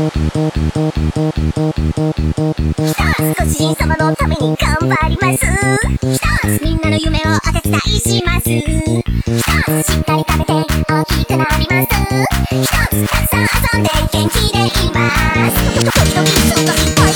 ご主人様のために頑張ります。みんなの夢をお手伝いします。しっかり食べて大きくなります。たくさん遊んで元気でいます。